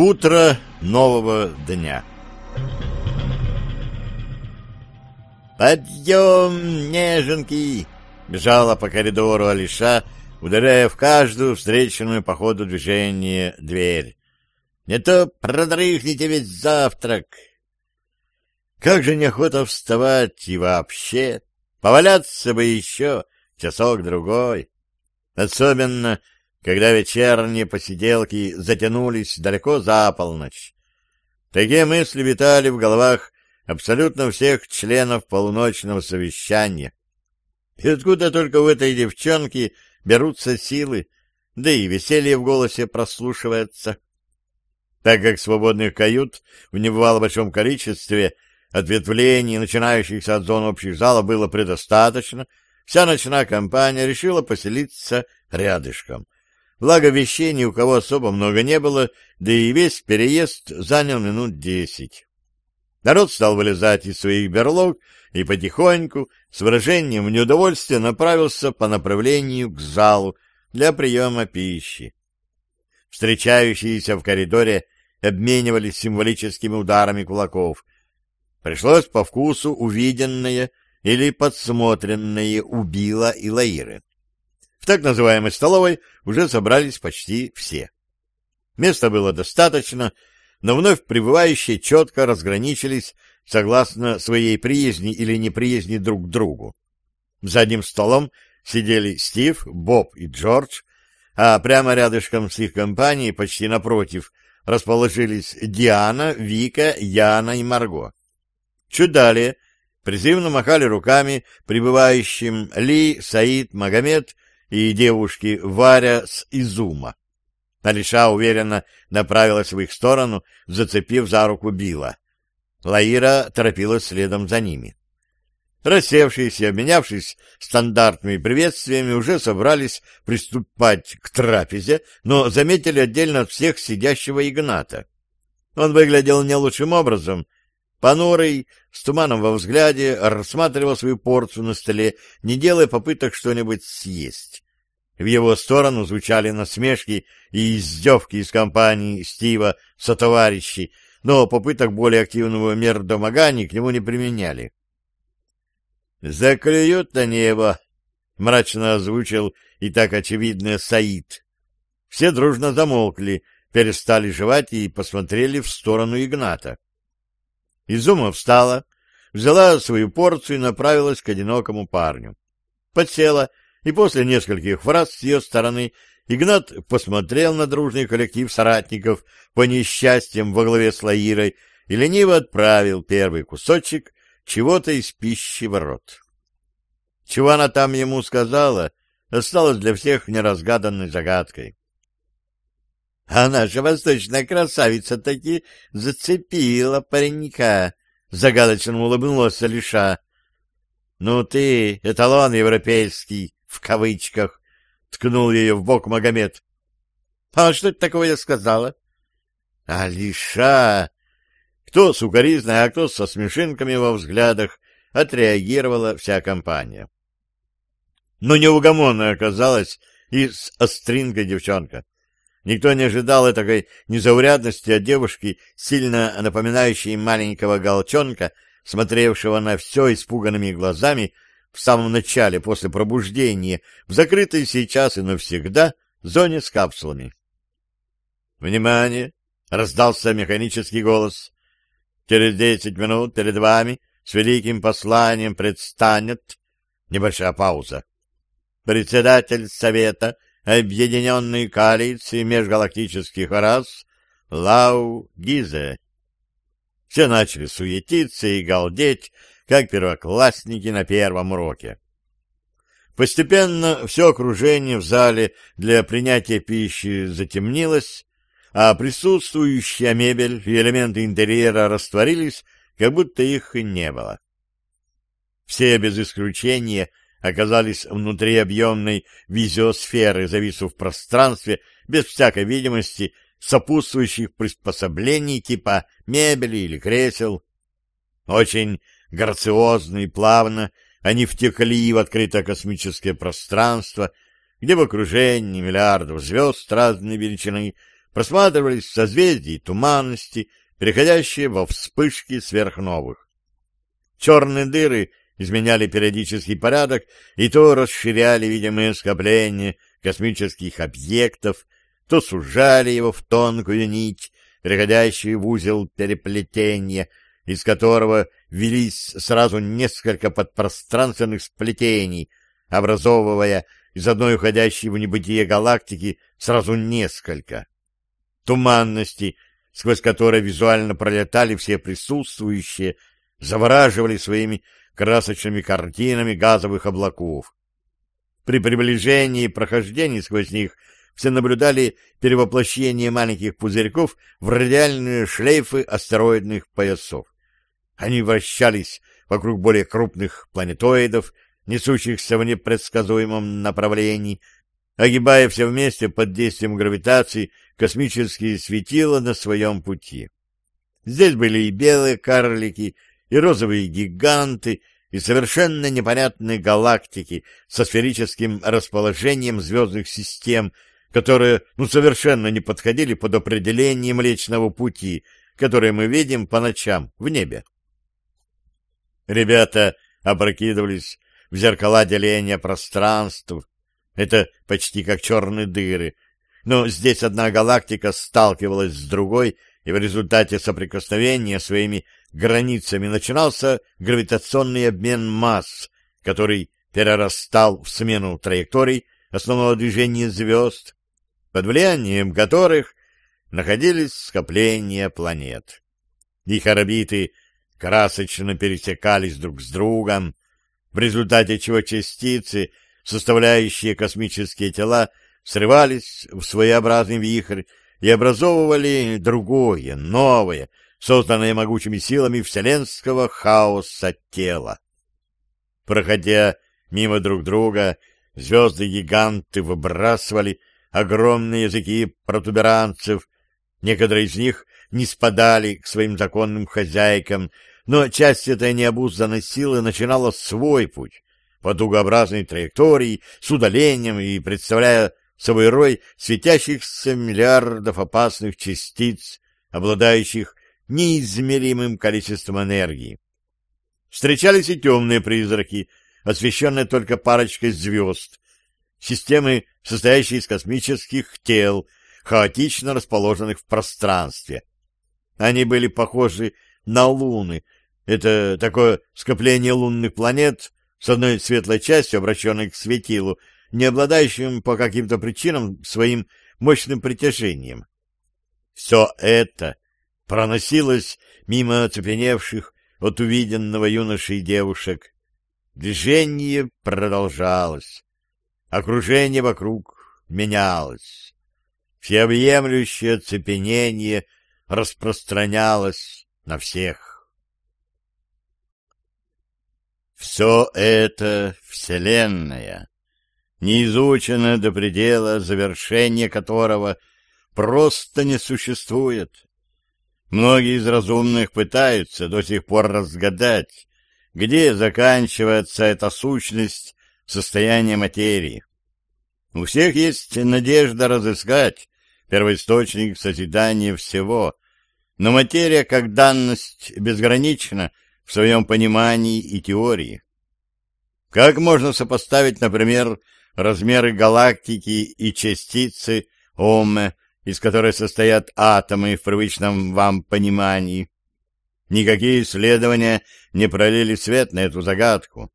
Утро нового дня. «Подъем, неженки!» — бежала по коридору Алиша, ударяя в каждую встреченную по ходу движения дверь. «Не то продрыхните весь завтрак!» Как же неохота вставать и вообще! Поваляться бы еще часок-другой. Особенно, когда вечерние посиделки затянулись далеко за полночь. Такие мысли витали в головах абсолютно всех членов полуночного совещания. И откуда только у этой девчонки берутся силы, да и веселье в голосе прослушивается. Так как свободных кают в небывало большом количестве ответвлений, начинающихся от зон общих залов, было предостаточно, вся ночная компания решила поселиться рядышком — Благо вещей ни у кого особо много не было, да и весь переезд занял минут десять. Народ стал вылезать из своих берлог и потихоньку, с выражением неудовольствия, направился по направлению к залу для приема пищи. Встречающиеся в коридоре обменивались символическими ударами кулаков. Пришлось по вкусу увиденное или подсмотренное убило и Лаиры. В так называемой столовой уже собрались почти все. Места было достаточно, но вновь прибывающие четко разграничились согласно своей приязни или неприязни друг к другу. За одним столом сидели Стив, Боб и Джордж, а прямо рядышком с их компанией, почти напротив, расположились Диана, Вика, Яна и Марго. Чуть далее призывно махали руками прибывающим Ли, Саид, Магомед и девушки Варя с Изума. Алиша уверенно направилась в их сторону, зацепив за руку Билла. Лаира торопилась следом за ними. Рассевшись и обменявшись стандартными приветствиями, уже собрались приступать к трапезе, но заметили отдельно от всех сидящего Игната. Он выглядел не лучшим образом. Понурый, с туманом во взгляде, рассматривал свою порцию на столе, не делая попыток что-нибудь съесть. В его сторону звучали насмешки и издевки из компании Стива сотоварищей, но попыток более активного мердомогания к нему не применяли. «Заклюют на небо!» — мрачно озвучил и так очевидное Саид. Все дружно замолкли, перестали жевать и посмотрели в сторону Игната. Изума встала, взяла свою порцию и направилась к одинокому парню. Подсела и после нескольких фраз с ее стороны Игнат посмотрел на дружный коллектив соратников по несчастьям во главе с Лаирой и лениво отправил первый кусочек чего-то из пищи в рот. Чего она там ему сказала, осталось для всех неразгаданной загадкой. А наша восточная красавица таки зацепила паренька, — загадочно улыбнулась Алиша. — Ну ты, эталон европейский, в кавычках, ткнул ее в бок Магомед. — А что это такое я сказала? — Алиша! Кто с укоризной, а кто со смешинками во взглядах, отреагировала вся компания. Но неугомонная оказалась и с остринкой девчонка. Никто не ожидал этой незаурядности от девушки, сильно напоминающей маленького голчонка, смотревшего на все испуганными глазами, в самом начале, после пробуждения, в закрытой сейчас и навсегда зоне с капсулами. «Внимание!» — раздался механический голос. «Через десять минут перед вами с великим посланием предстанет...» Небольшая пауза. «Председатель Совета Объединенной коалиции межгалактических рас Лау Гизе». Все начали суетиться и галдеть, как первоклассники на первом уроке. Постепенно все окружение в зале для принятия пищи затемнилось, а присутствующая мебель и элементы интерьера растворились, как будто их и не было. Все без исключения оказались внутри объемной визиосферы, зависев в пространстве, без всякой видимости, сопутствующих приспособлений типа мебели или кресел. Очень грациозно и плавно они втекли в открытое космическое пространство, где в окружении миллиардов звезд разной величины просматривались созвездия и туманности, переходящие во вспышки сверхновых. Черные дыры изменяли периодический порядок и то расширяли видимые скопления космических объектов, то сужали его в тонкую нить, переходящую в узел переплетения, из которого велись сразу несколько подпространственных сплетений, образовывая из одной уходящей в небытие галактики сразу несколько. Туманности, сквозь которые визуально пролетали все присутствующие, завораживали своими красочными картинами газовых облаков. При приближении и прохождении сквозь них все наблюдали перевоплощение маленьких пузырьков в радиальные шлейфы астероидных поясов. Они вращались вокруг более крупных планетоидов, несущихся в непредсказуемом направлении, огибая все вместе под действием гравитации космические светила на своем пути. Здесь были и белые карлики, и розовые гиганты, и совершенно непонятные галактики со сферическим расположением звездных систем, которые ну, совершенно не подходили под определение Млечного Пути, которое мы видим по ночам в небе. Ребята опрокидывались в зеркала деления пространств. Это почти как черные дыры. Но здесь одна галактика сталкивалась с другой, и в результате соприкосновения своими границами начинался гравитационный обмен масс, который перерастал в смену траекторий основного движения звезд, под влиянием которых находились скопления планет. Их орбиты красочно пересекались друг с другом, в результате чего частицы, составляющие космические тела, срывались в своеобразный вихрь и образовывали другое, новое, созданное могучими силами вселенского хаоса тела. Проходя мимо друг друга, звезды-гиганты выбрасывали огромные языки протуберанцев, некоторые из них не спадали к своим законным хозяйкам, но часть этой необузданной силы начинала свой путь по дугообразной траектории, с удалением и представляя собой рой светящихся миллиардов опасных частиц, обладающих неизмеримым количеством энергии. Встречались и темные призраки, освещенные только парочкой звезд, системы, состоящие из космических тел, хаотично расположенных в пространстве. Они были похожи на луны. Это такое скопление лунных планет с одной светлой частью, обращенной к светилу, не обладающим по каким-то причинам своим мощным притяжением. Все это проносилось мимо оцепеневших от увиденного юношей девушек. Движение продолжалось. Окружение вокруг менялось. Всеобъемлющее оцепенение распространялось на всех. Все это — Вселенная, не изучено до предела, завершение которого просто не существует. Многие из разумных пытаются до сих пор разгадать, где заканчивается эта сущность состояния материи. У всех есть надежда разыскать первоисточник созидания всего, но материя как данность безгранична в своем понимании и теории. Как можно сопоставить, например, размеры галактики и частицы Омме из которой состоят атомы в привычном вам понимании. Никакие исследования не пролили свет на эту загадку.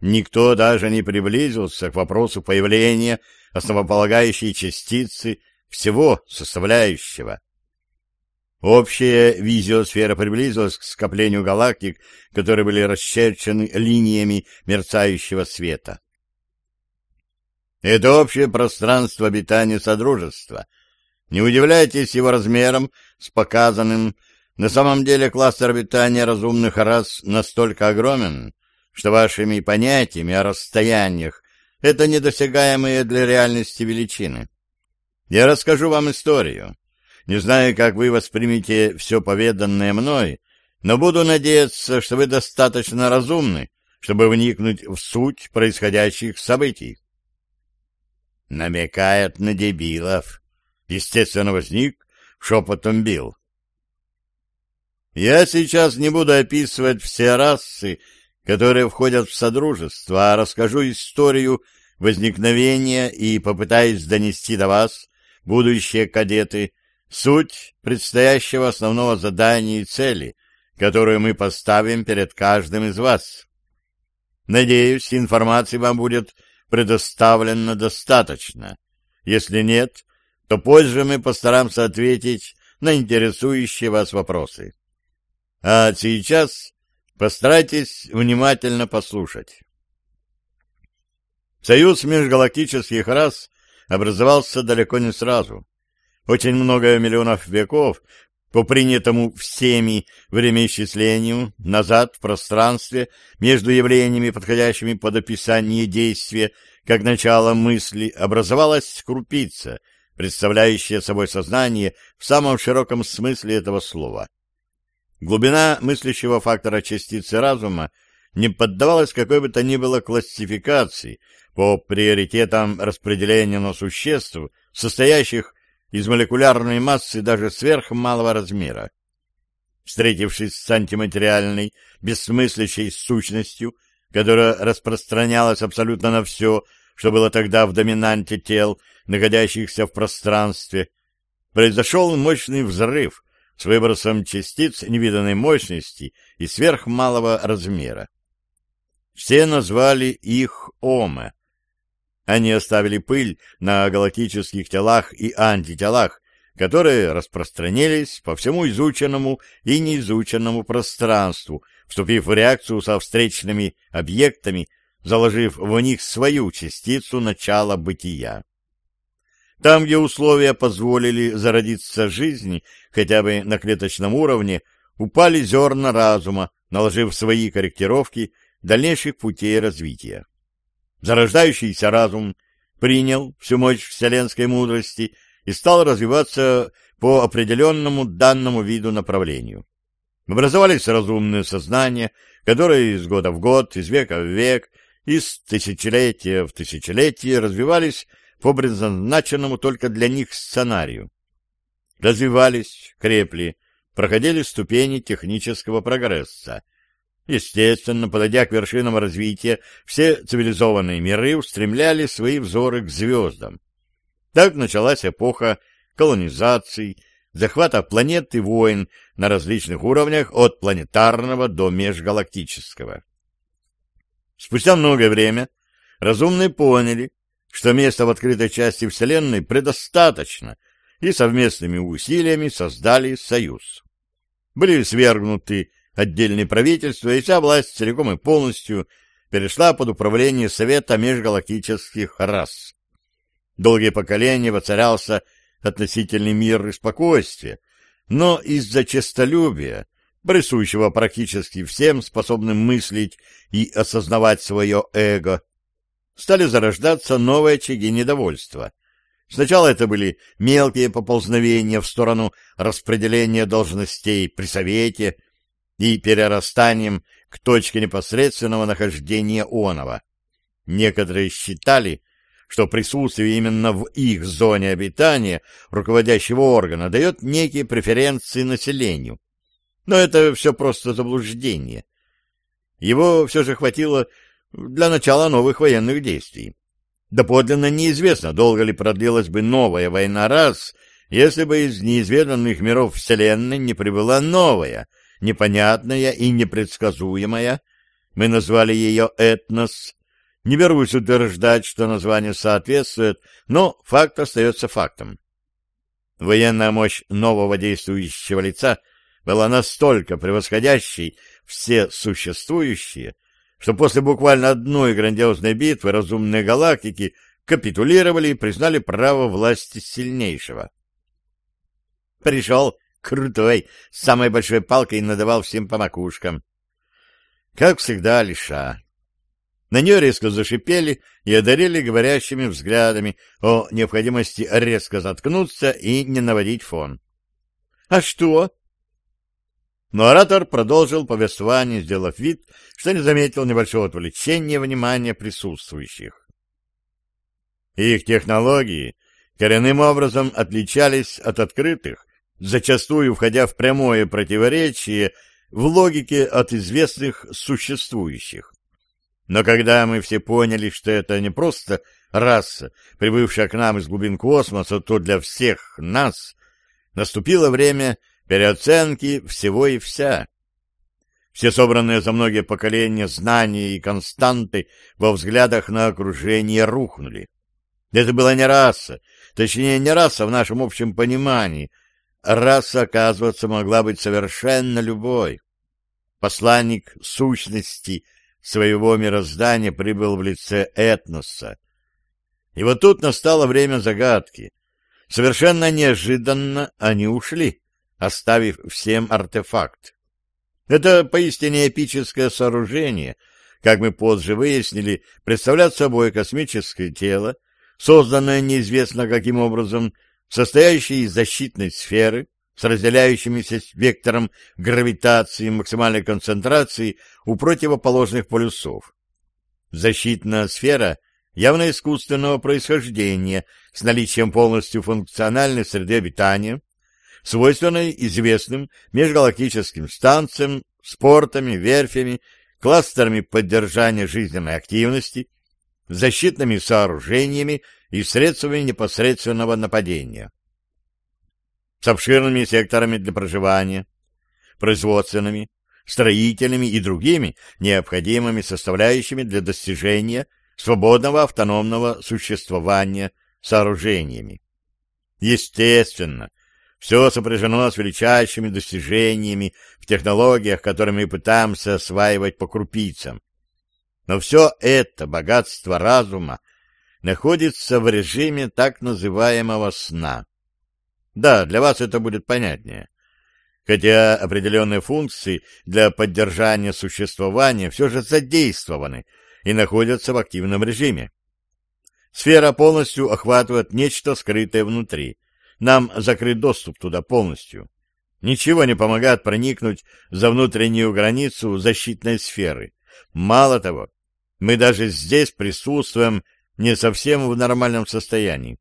Никто даже не приблизился к вопросу появления основополагающей частицы всего составляющего. Общая визиосфера приблизилась к скоплению галактик, которые были расчерчены линиями мерцающего света. Это общее пространство обитания Содружества. Не удивляйтесь его размером с показанным. На самом деле кластер обитания разумных рас настолько огромен, что вашими понятиями о расстояниях это недосягаемые для реальности величины. Я расскажу вам историю. Не знаю, как вы воспримете все поведанное мной, но буду надеяться, что вы достаточно разумны, чтобы вникнуть в суть происходящих событий. Намекает на дебилов. Естественно, возник шепотом бил. Я сейчас не буду описывать все расы, которые входят в Содружество, а расскажу историю возникновения и попытаюсь донести до вас, будущие кадеты, Суть предстоящего основного задания и цели, которую мы поставим перед каждым из вас. Надеюсь, информации вам будет предоставлено достаточно. Если нет, то позже мы постараемся ответить на интересующие вас вопросы. А сейчас постарайтесь внимательно послушать. Союз межгалактических рас образовался далеко не сразу. Очень много миллионов веков по принятому всеми времяисчислению назад в пространстве между явлениями, подходящими под описание действия, как начало мысли, образовалась крупица, представляющая собой сознание в самом широком смысле этого слова. Глубина мыслящего фактора частицы разума не поддавалась какой бы то ни было классификации по приоритетам распределения на существ, состоящих из молекулярной массы даже сверхмалого размера. Встретившись с антиматериальной, бессмыслящей сущностью, которая распространялась абсолютно на все, что было тогда в доминанте тел, находящихся в пространстве, произошел мощный взрыв с выбросом частиц невиданной мощности и сверхмалого размера. Все назвали их Оме, они оставили пыль на галактических телах и антителах, которые распространились по всему изученному и неизученному пространству, вступив в реакцию со встречными объектами, заложив в них свою частицу начала бытия. Там, где условия позволили зародиться жизни, хотя бы на клеточном уровне, упали зерна разума, наложив свои корректировки дальнейших путей развития. Зарождающийся разум принял всю мощь вселенской мудрости и стал развиваться по определенному данному виду направлению. Образовались разумные сознания, которые из года в год, из века в век, из тысячелетия в тысячелетие развивались по предназначенному только для них сценарию. Развивались, крепли, проходили ступени технического прогресса — Естественно, подойдя к вершинам развития, все цивилизованные миры устремляли свои взоры к звездам. Так началась эпоха колонизаций, захвата планет и войн на различных уровнях от планетарного до межгалактического. Спустя многое время разумные поняли, что места в открытой части Вселенной предостаточно, и совместными усилиями создали союз. Были свергнуты отдельные правительства, и вся власть целиком и полностью перешла под управление Совета межгалактических рас. Долгие поколения воцарялся относительный мир и спокойствие, но из-за честолюбия, присущего практически всем, способным мыслить и осознавать свое эго, стали зарождаться новые очаги недовольства. Сначала это были мелкие поползновения в сторону распределения должностей при Совете, и перерастанием к точке непосредственного нахождения Онова. Некоторые считали, что присутствие именно в их зоне обитания руководящего органа дает некие преференции населению. Но это все просто заблуждение. Его все же хватило для начала новых военных действий. Доподлинно неизвестно, долго ли продлилась бы новая война раз, если бы из неизведанных миров Вселенной не прибыла новая, непонятная и непредсказуемая. Мы назвали ее «этнос». Не берусь утверждать, что название соответствует, но факт остается фактом. Военная мощь нового действующего лица была настолько превосходящей все существующие, что после буквально одной грандиозной битвы разумные галактики капитулировали и признали право власти сильнейшего. Пришел крутой, самой большой палкой надавал всем по макушкам. Как всегда, лиша. На нее резко зашипели и одарили говорящими взглядами о необходимости резко заткнуться и не наводить фон. — А что? Но оратор продолжил повествование, сделав вид, что не заметил небольшого отвлечения внимания присутствующих. Их технологии коренным образом отличались от открытых, зачастую входя в прямое противоречие в логике от известных существующих. Но когда мы все поняли, что это не просто раса, прибывшая к нам из глубин космоса, то для всех нас наступило время переоценки всего и вся. Все собранные за многие поколения знания и константы во взглядах на окружение рухнули. Это была не раса, точнее, не раса в нашем общем понимании. Раса, оказывается, могла быть совершенно любой. Посланник сущности — своего мироздания прибыл в лице этноса. И вот тут настало время загадки. Совершенно неожиданно они ушли, оставив всем артефакт. Это поистине эпическое сооружение, как мы позже выяснили, представляет собой космическое тело, созданное неизвестно каким образом, состоящее из защитной сферы, с разделяющимися вектором гравитации максимальной концентрации у противоположных полюсов. Защитная сфера явно искусственного происхождения с наличием полностью функциональной среды обитания, свойственной известным межгалактическим станциям, спортами, верфями, кластерами поддержания жизненной активности, защитными сооружениями и средствами непосредственного нападения с обширными секторами для проживания, производственными, строительными и другими необходимыми составляющими для достижения свободного автономного существования сооружениями. Естественно, все сопряжено с величайшими достижениями в технологиях, которые мы пытаемся осваивать по крупицам. Но все это богатство разума находится в режиме так называемого сна. Да, для вас это будет понятнее. Хотя определенные функции для поддержания существования все же задействованы и находятся в активном режиме. Сфера полностью охватывает нечто скрытое внутри. Нам закрыт доступ туда полностью. Ничего не помогает проникнуть за внутреннюю границу защитной сферы. Мало того, мы даже здесь присутствуем не совсем в нормальном состоянии.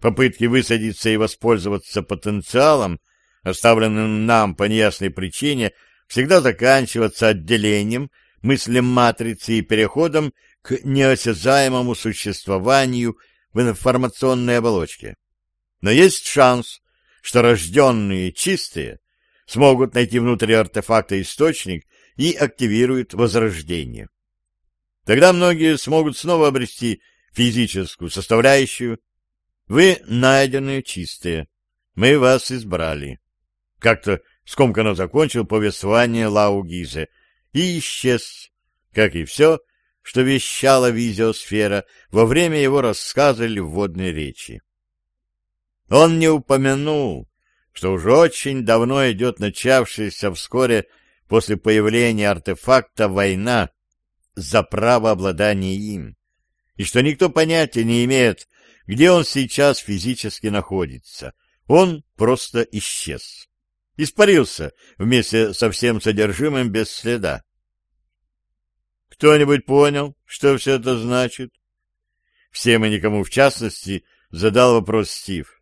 Попытки высадиться и воспользоваться потенциалом, оставленным нам по неясной причине, всегда заканчиваться отделением, мыслям матрицы и переходом к неосязаемому существованию в информационной оболочке. Но есть шанс, что рожденные чистые смогут найти внутри артефакта источник и активируют возрождение. Тогда многие смогут снова обрести физическую составляющую, вы найдены чистые. Мы вас избрали. Как-то скомканно закончил повествование Лау Гизе и исчез, как и все, что вещала визиосфера во время его рассказа или вводной речи. Он не упомянул, что уже очень давно идет начавшаяся вскоре после появления артефакта война за право обладания им, и что никто понятия не имеет, где он сейчас физически находится. Он просто исчез. Испарился вместе со всем содержимым без следа. Кто-нибудь понял, что все это значит? Всем и никому в частности задал вопрос Стив.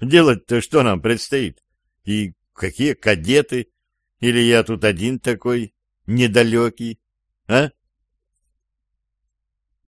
Делать-то что нам предстоит? И какие кадеты? Или я тут один такой недалекий? А?